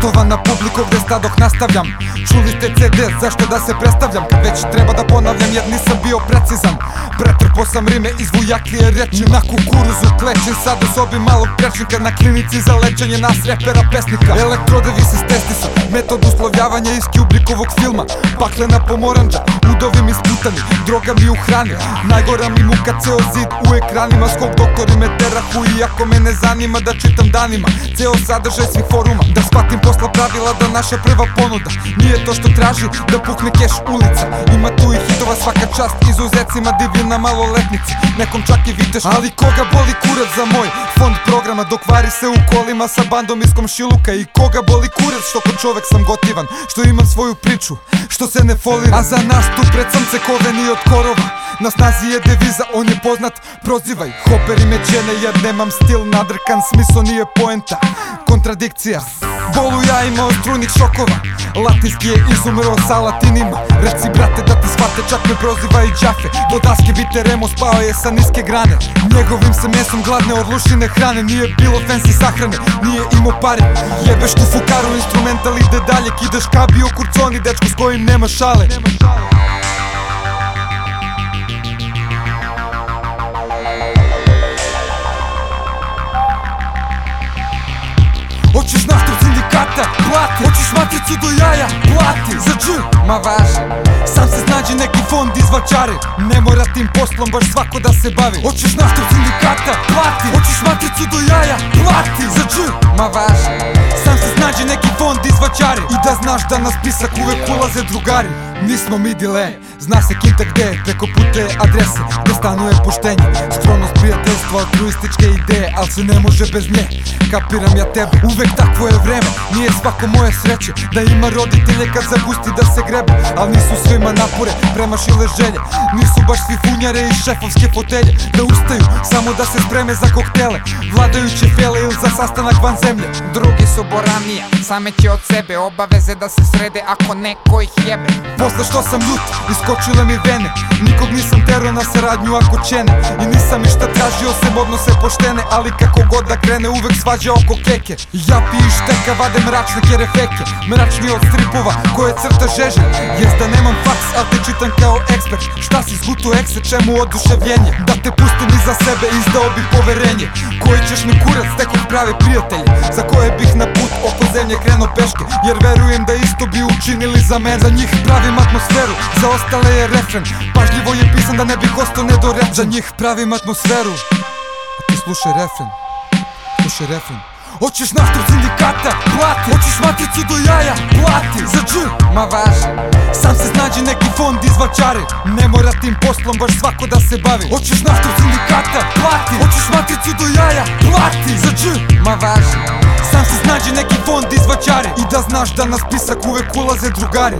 publiko gde sta dok nastavljam? Čuli ste CD, zašto da se predstavljam? Već treba da ponavljam jer nisam bio precizan. Pretrpo sam rime iz vujaklije reči. Na kukuruzu klečim sad u sobi malog prečnika Na klinici za lečenje nas repera pesnika. Elektrodevi se stestisa Metod uslovljavanja iz Kubrikovog filma. Paklena pomoranđa, mi sputani Droga mi u hrani, najgora mi muka Ceo zid u ekranima, skog doktori me terahu Iako me ne zanima da čitam danima. Ceo sadržaj svih foruma Da shvatim posla pravila da naša prva ponuda Nije to što traži da pukne keš ulica. Ima tu i hitova svaka čast Izuzecima divljina maloletnici. Nekom čak i viteš Ali koga boli kurac za moj fond programa? Dok vari se u kolima sa bandom iz komšiluka I koga boli kurac što ko čovek sam gotivan Što imam svoju priču Što se ne folira A za nas tu pred samce koveni od korova Na snazi je deviza, on je poznat Prozivaj, hoperi me čene jer nemam stil Nadrkan, smisao nije poenta Kontradikcija Bolu ja imao strujnih šokova. Latinski je izumro sa latinima. Reci brate da ti shvate čak me proziva i džafe Do daske bite remo spao je sa niske grane. Njegovim se mesom gladne od lušine hrane. Nije bilo fancy sahrane, nije imao pare. Jebeš tu fukaru, instrumental ide dalje Kideš kabio kurconi, dečko s kojim nema šale plati. Hoćeš matricu do jaja, plati. Za dž, ma važi. Sam se snađi neki fond izvačari Ne mora tim poslom baš svako da se bavi. Hoćeš nastup sindikata, plati. Hoćeš matricu do jaja, plati. Za dž, ma važi se snađi neki fond izvačari I da znaš da na spisak uvek ulaze drugari. Nismo mi dile, zna se kinta gde je Preko pute adrese, gde stanuje poštenje. Skronost prijateljstva, altruističke ideje Al se ne može bez nje, kapiram ja tebe Uvek takvo je vreme, nije svako moje sreće Da ima roditelje kad zagusti da se grebe Al nisu svima napore, premašile želje. Nisu baš svi funjare i šefovske fotelje Da ustaju, samo da se spreme za koktele. Vladajuće fele ili za sastanak van zemlje. Drugi su boranije, same će od sebe Obaveze da se srede ako neko ih jebe. Posle što sam ljut, iskočile mi vene. Nikog nisam tero na saradnju ako čene I nisam ništa tražio sem odnose poštene Ali kako god da krene uvek svađa oko keke. Ja pi i šteka vade mračne kerefeke. Mračni od stripova koje crta žeže. Jest da nemam faks, al te čitam kao ekspert. Šta si zguto ekse, čemu oduševljenje? Da te pustim iza sebe, izdao bi poverenje. Koji ćeš mi kurac, tekog prave prijatelje. Za zemlje krenuo peške Jer verujem da isto bi učinili za men Za njih pravim atmosferu, za ostale je refren. Pažljivo je pisan da ne bih ostao nedorečen Za njih pravim atmosferu. A ti slušaj refren Slušaj refren. Hoćeš nastup sindikata, plati. Hoćeš matricu do jaja, plati. Za dž, ma važi fond izvačari Ne mora tim poslom baš svako da se bavi. Hoćeš nastup sindikata, plati. Hoćeš matricu do jaja, plati. Za dž, ma važi. Sam se snađi neki fond izvačari I da znaš da na spisak uvek ulaze drugari